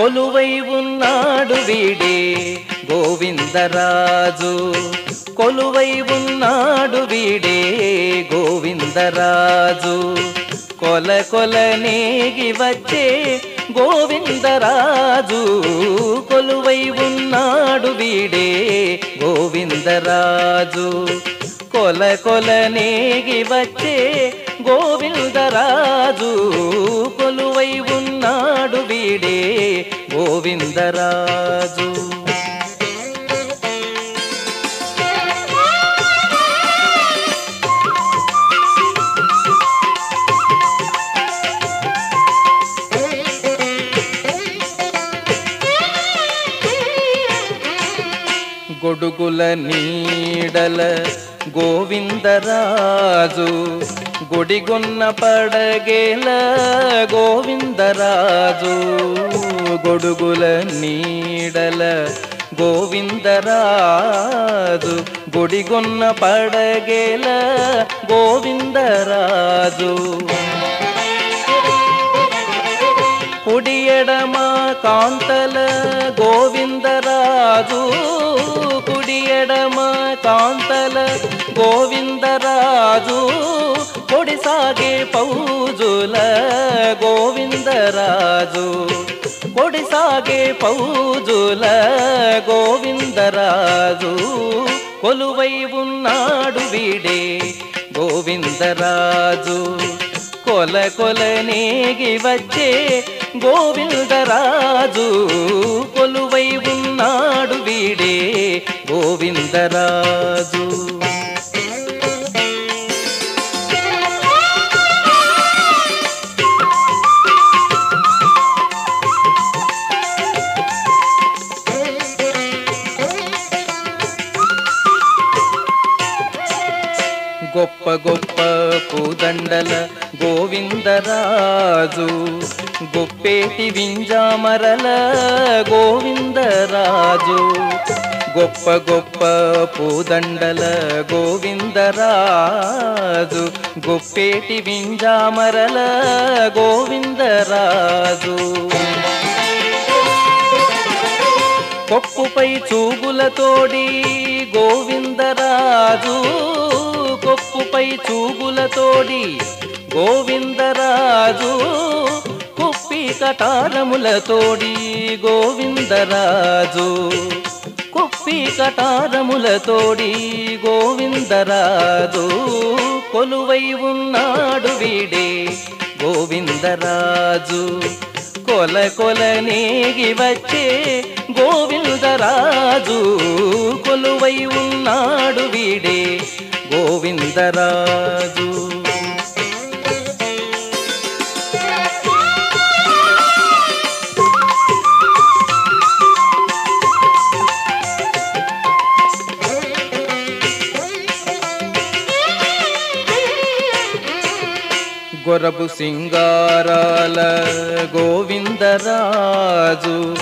కొలువై ఉన్నాడు వీడే గోవిందరాజు. కొలువై ఉన్నాడు వీడే గోవిందరాజు. కొల కొల నేగి వచ్చే గోవిందరాజు. కొలువై ఉన్నాడు వీడే గోవిందరాజు. కొల కొల నేగి వచ్చే గోవిందరాజు. రాజు. గొడుగుల నీడల గోవిందరాజు. గుడిగొన్న పడగేల గోవిందరాజు. గొడుగుల నీడల గోవిందరాజు. గుడిగొన్న పడగేల గోవిందరాజు. కుడి కాంతల గోవిందరాజు. కుడి కాంతల గోవిందరాజు. కొడి సాగే పౌజుల గోవిందరాజు. కొడిసాగే పౌజుల గోవిందరాజు. కొలువై ఉన్నాడు వీడే గోవిందరాజు. కొల కొల నేగి వచ్చే గోవిందరాజు. కొలువై ఉన్నాడు వీడే గోవిందరాజు. గొప్ప గొప్ప పూదండల గోవిందరాజు. గొప్పేటి వింజామరల గోవిందరాజు. గొప్ప గొప్ప పూదండల గోవిందరాజు. గొప్పేటి వింజామరల గోవిందరాజు. కొప్పుపై చూగులతోడి గోవిందరాజు. కొప్పుపై చూగులతోడి గోవిందరాజు కుప్పి కటారములతోడి గోవిందరాజు కుప్పి కటారములతోడి గోవిందరాజు కొలువై ఉన్నాడు వీడే గోవిందరాజు. కొల కొల నేగి వచ్చే గోవిందరాజు కొలువై ఉన్నాడు వీడే గోవిందరాజు గొరబు సింగారాల గోవిందరాజు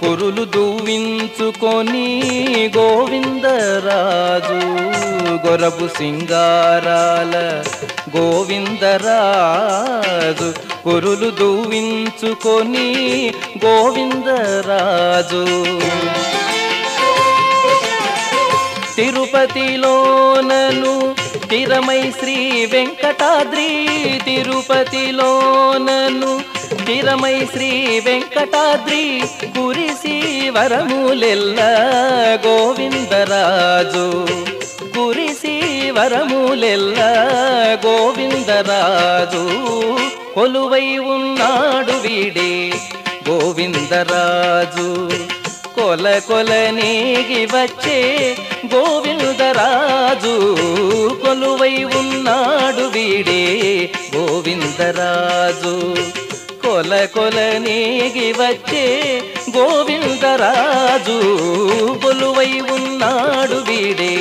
కురులు దువ్వించుకొని గోవిందరాజు గొరబు సింగారాల గోవిందరాజు కురులు దువ్వించుకొని గోవిందరాజు. తిరుపతిలోనను తిరమై శ్రీ వెంకటాద్రి తిరుపతిలోనను తిరమై శ్రీ వెంకటాద్రి కురిసి వరములెల్ల గోవిందరాజు. కురిసి వరములెల్ల గోవిందరాజు. కొలువై ఉన్నాడు వీడే గోవిందరాజు. కొల కొల నేగి వచ్చే గోవిందరాజు కొలువై ఉన్నాడు వీడే గోవిందరాజు కొల కొల నేగి వచ్చే గోవిందరాజు కొలువై ఉన్నాడు వీడే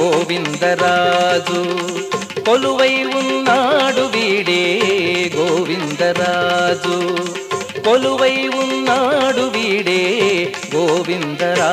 గోవిందరాజు కొలువై ఉన్నాడు వీడే గోవిందరాజు కొలువై ఉన్నాడు వీడే గోవిందరా.